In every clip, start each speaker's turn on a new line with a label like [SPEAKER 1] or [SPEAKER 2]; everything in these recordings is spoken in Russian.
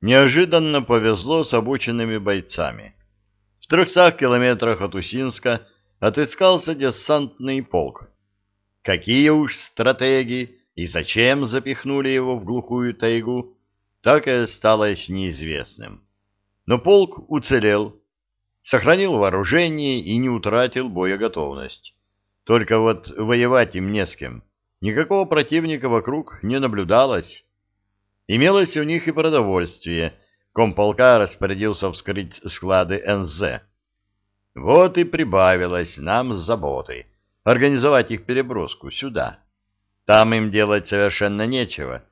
[SPEAKER 1] Неожиданно повезло с обученными бойцами. В трехстах километрах от Усинска отыскался десантный полк. Какие уж стратегии и зачем запихнули его в глухую тайгу, так и осталось неизвестным. Но полк уцелел, сохранил вооружение и не утратил боеготовность. Только вот воевать им не с кем. Никакого противника вокруг не наблюдалось. Имелось у них и продовольствие. Комполка распорядился вскрыть склады НЗ. Вот и прибавилось нам с заботой организовать их переброску сюда. Там им делать совершенно нечего.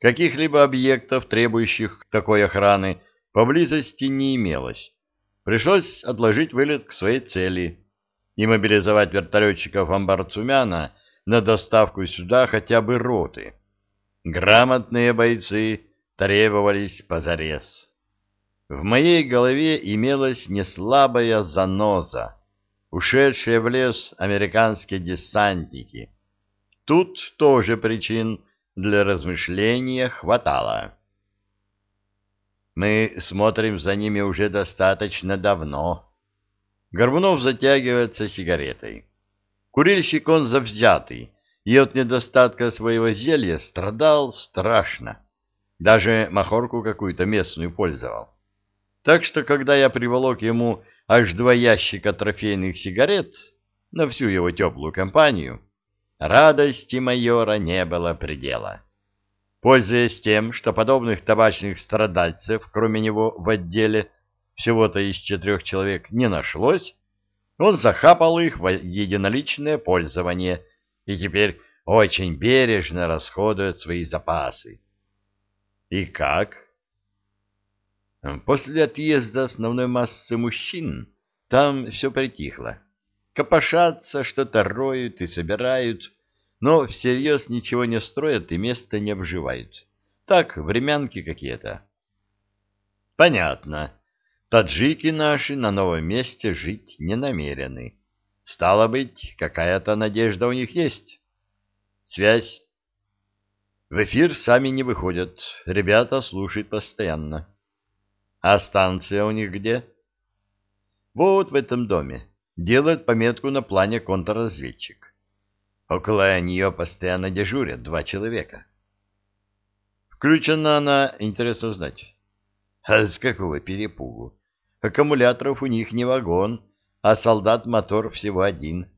[SPEAKER 1] Каких-либо объектов, требующих такой охраны, поблизости не имелось. Пришлось отложить вылет к своей цели и мобилизовать вертолетчиков Амбарцумяна на доставку сюда хотя бы роты. Грамотные бойцы требовались позарез. В моей голове имелась неслабая заноза, ушедшие в лес американские десантники. Тут тоже причин для размышления хватало. Мы смотрим за ними уже достаточно давно. Горбунов затягивается сигаретой. Курильщик он завзятый, и от недостатка своего зелья страдал страшно. Даже махорку какую-то местную пользовал. Так что, когда я приволок ему аж два ящика трофейных сигарет на всю его теплую компанию, радости майора не было предела. Пользуясь тем, что подобных табачных страдальцев, кроме него в отделе, всего-то из четырех человек не нашлось, он захапал их в единоличное пользование – и теперь очень бережно расходует свои запасы. И как? После отъезда основной массы мужчин там все притихло. Копошатся, что-то роют и собирают, но всерьез ничего не строят и место не обживают. Так, времянки какие-то. Понятно. Таджики наши на новом месте жить не намерены. Стало быть, какая-то надежда у них есть. Связь. В эфир сами не выходят. Ребята слушают постоянно. А станция у них где? Вот в этом доме. Делает пометку на плане контрразведчик. Около нее постоянно дежурят два человека. Включена она, интересно знать. А с какого перепугу? Аккумуляторов у них не вагон, а солдат мотор всего один.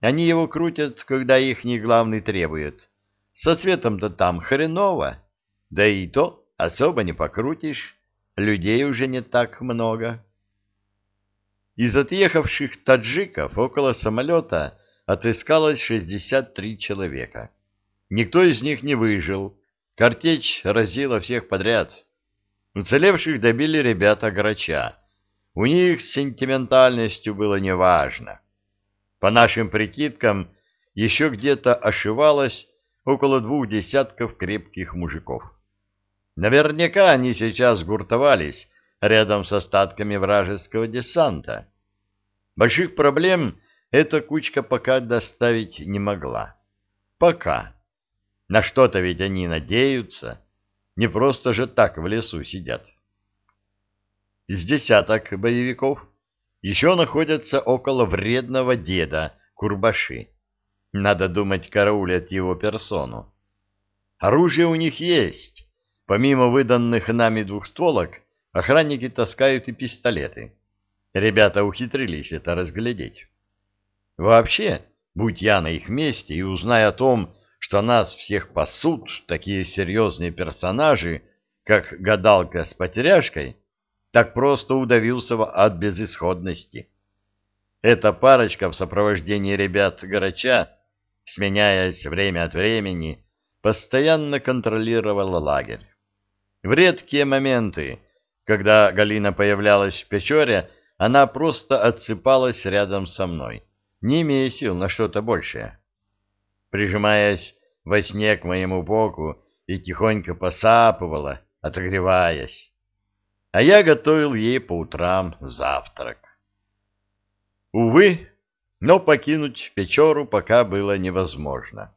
[SPEAKER 1] Они его крутят, когда их не главный требует. Со светом-то там хреново, да и то особо не покрутишь, людей уже не так много. Из отъехавших таджиков около самолета отыскалось 63 человека. Никто из них не выжил, картечь разила всех подряд. Уцелевших добили ребята Грача, у них с сентиментальностью было неважно. По нашим прикидкам, еще где-то ошивалось около двух десятков крепких мужиков. Наверняка они сейчас гуртовались рядом с остатками вражеского десанта. Больших проблем эта кучка пока доставить не могла. Пока. На что-то ведь они надеются. Не просто же так в лесу сидят. Из десяток боевиков еще находятся около вредного деда Курбаши. Надо думать, караулят его персону. Оружие у них есть. Помимо выданных нами двухстволок, охранники таскают и пистолеты. Ребята ухитрились это разглядеть. Вообще, будь я на их месте и узная о том, что нас всех пасут такие серьезные персонажи, как гадалка с потеряшкой, так просто удавился от безысходности. Эта парочка в сопровождении ребят Горача, сменяясь время от времени, постоянно контролировала лагерь. В редкие моменты, когда Галина появлялась в печоре, она просто отсыпалась рядом со мной, не имея сил на что-то большее. Прижимаясь во сне к моему боку и тихонько посапывала, отогреваясь а я готовил ей по утрам завтрак. Увы, но покинуть Печору пока было невозможно.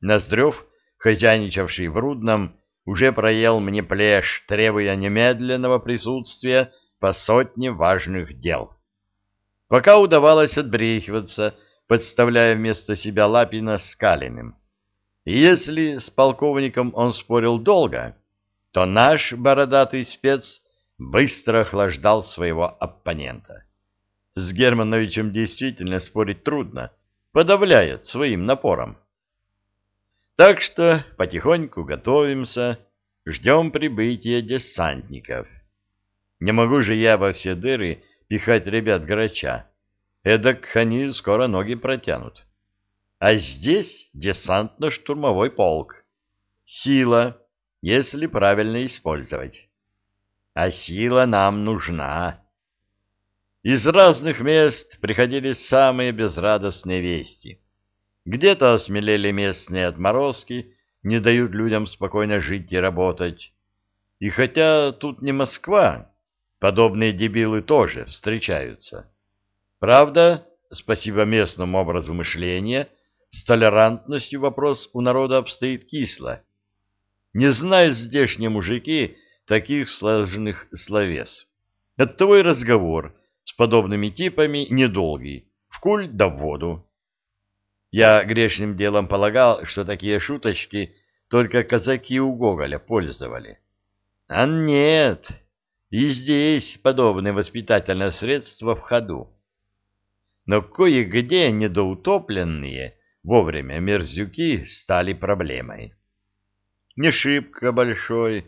[SPEAKER 1] Ноздрев, хозяйничавший в Рудном, уже проел мне плешь, требуя немедленного присутствия по сотне важных дел. Пока удавалось отбрехиваться, подставляя вместо себя Лапина с Калиным. И если с полковником он спорил долго, то наш бородатый спец быстро охлаждал своего оппонента. С Германовичем действительно спорить трудно, подавляет своим напором. Так что потихоньку готовимся, ждем прибытия десантников. Не могу же я во все дыры пихать ребят грача. Эдак они скоро ноги протянут. А здесь десантно-штурмовой полк. Сила, если правильно использовать. А сила нам нужна. Из разных мест приходили самые безрадостные вести. Где-то осмелели местные отморозки, не дают людям спокойно жить и работать. И хотя тут не Москва, подобные дебилы тоже встречаются. Правда, спасибо местному образу мышления, с толерантностью вопрос у народа обстоит кисло. Не знают здешние мужики таких сложных словес. Оттого и разговор с подобными типами недолгий, в куль да в воду. Я грешным делом полагал, что такие шуточки только казаки у Гоголя пользовали. А нет, и здесь подобные воспитательные средства в ходу. Но кое-где недоутопленные вовремя мерзюки стали проблемой. Не шибко большой,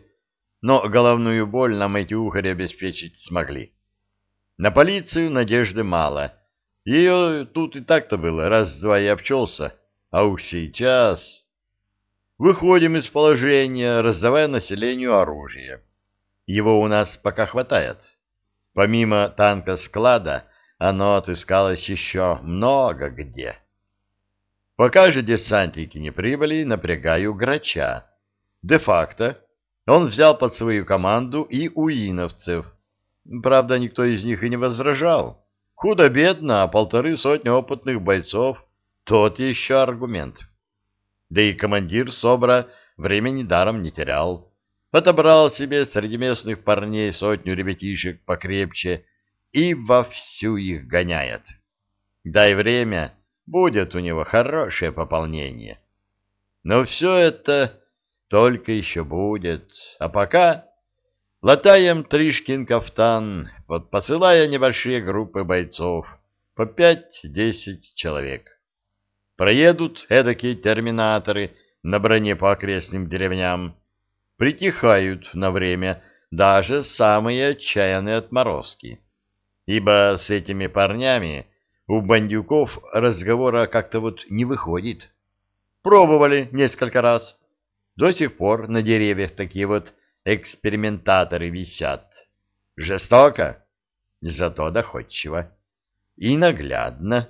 [SPEAKER 1] но головную боль нам эти ухари обеспечить смогли. На полицию надежды мало — ее тут и так-то было, раз-два и обчелся, а уж сейчас... Выходим из положения, раздавая населению оружие. Его у нас пока хватает. Помимо танка-склада, оно отыскалось еще много где. Пока же десантники не прибыли, напрягаю грача. Де-факто он взял под свою команду и уиновцев. Правда, никто из них и не возражал. Худо-бедно, а полторы сотни опытных бойцов — тот еще аргумент. Да и командир СОБРа времени даром не терял. Отобрал себе среди местных парней сотню ребятишек покрепче и вовсю их гоняет. Дай время, будет у него хорошее пополнение. Но все это только еще будет. А пока Латаем Тришкин кафтан, посылая небольшие группы бойцов, по пять-десять человек. Проедут эдакие терминаторы на броне по окрестным деревням, притихают на время даже самые отчаянные отморозки, ибо с этими парнями у бандюков разговора как-то вот не выходит. Пробовали несколько раз. До сих пор на деревьях такие вот экспериментаторы висят. Жестоко, зато доходчиво. И наглядно.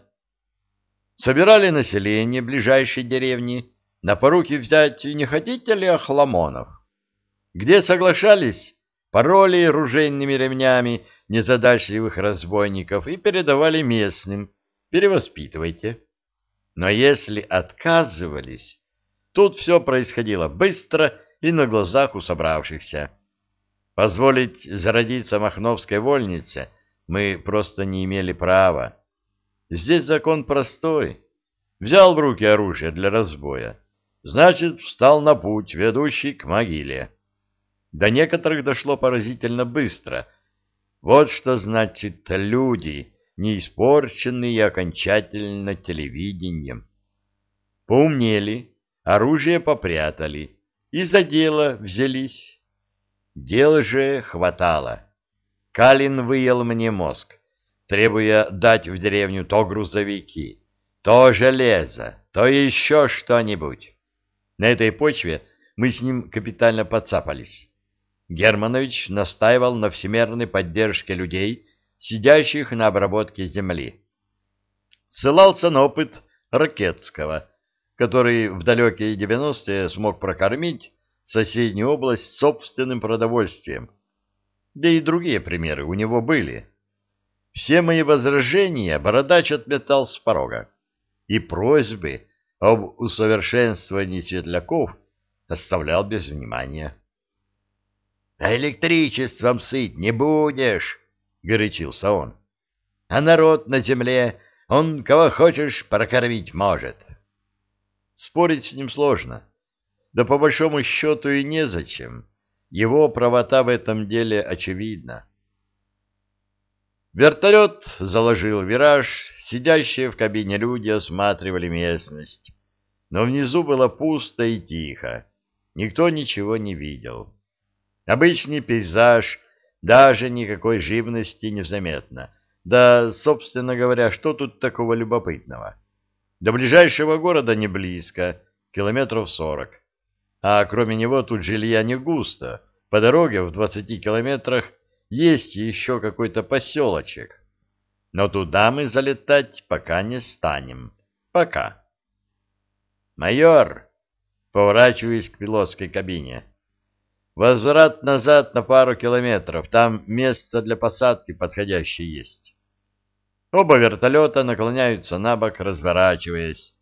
[SPEAKER 1] Собирали население ближайшей деревни. На поруки взять не хотите ли охламонов? Где соглашались, пароли ружейными ремнями незадачливых разбойников и передавали местным. Перевоспитывайте. Но если отказывались, тут все происходило быстро и на глазах у собравшихся. Позволить зародиться Махновской вольнице мы просто не имели права. Здесь закон простой. Взял в руки оружие для разбоя. Значит, встал на путь, ведущий к могиле. До некоторых дошло поразительно быстро. Вот что значит люди, не испорченные окончательно телевидением. Поумнели, оружие попрятали, и за дело взялись. Дел же хватало. Калин выел мне мозг, требуя дать в деревню то грузовики, то железо, то еще что-нибудь. На этой почве мы с ним капитально подцапались. Германович настаивал на всемерной поддержке людей, сидящих на обработке земли. Ссылался на опыт Ракетского, который в далекие 90-е смог прокормить соседнюю область собственным продовольствием. Да и другие примеры у него были. Все мои возражения Бородач отметал с порога, и просьбы об усовершенствовании светляков оставлял без внимания. А электричеством сыть не будешь, — горячился он. А народ на земле, он кого хочешь прокормить может. Спорить с ним сложно. Да по большому счету и незачем. Его правота в этом деле очевидна. Вертолет заложил вираж, сидящие в кабине люди осматривали местность. Но внизу было пусто и тихо. Никто ничего не видел. Обычный пейзаж, даже никакой живности незаметно. Да, собственно говоря, что тут такого любопытного? До ближайшего города не близко, километров сорок. А кроме него тут жилья не густо. По дороге в двадцати километрах есть еще какой-то поселочек. Но туда мы залетать пока не станем. Пока. Майор, поворачиваясь к пилотской кабине, возврат назад на пару километров. Там место для посадки подходящее есть. Оба вертолета наклоняются на бок, разворачиваясь.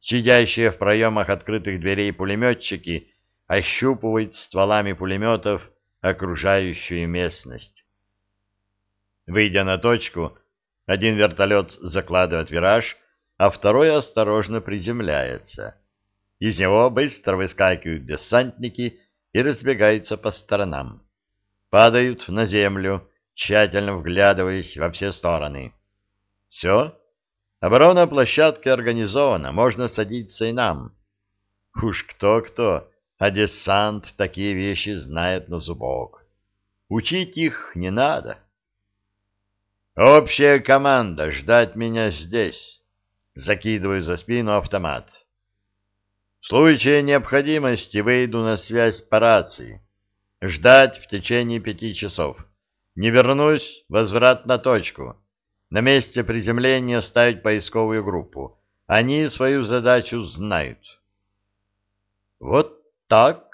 [SPEAKER 1] Сидящие в проемах открытых дверей пулеметчики ощупывают стволами пулеметов окружающую местность. Выйдя на точку, один вертолет закладывает вираж, а второй осторожно приземляется. Из него быстро выскакивают десантники и разбегаются по сторонам. Падают на землю, тщательно вглядываясь во все стороны. Все, оборона площадки организована, можно садиться и нам. Уж кто-кто, а десант такие вещи знает на зубок. Учить их не надо. Общая команда ждать меня здесь. Закидываю за спину автомат. В случае необходимости выйду на связь по рации. Ждать в течение пяти часов. Не вернусь, возврат на точку. На месте приземления ставить поисковую группу. Они свою задачу знают. Вот так